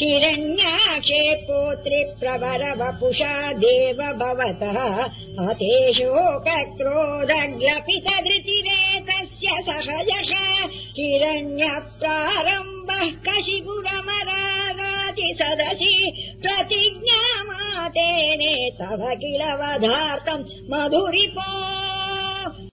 हिरण्याक्षे क्षेपोत्रिप्रवर वपुषा देव भवतः। अतेशोक्रोदज्ञपितधृतिरेतस्य सहजः। हिरण्यप्रारम्भः प्रारम्भः सदसि। सदसि तव किल वधार्थम् मधुरिपो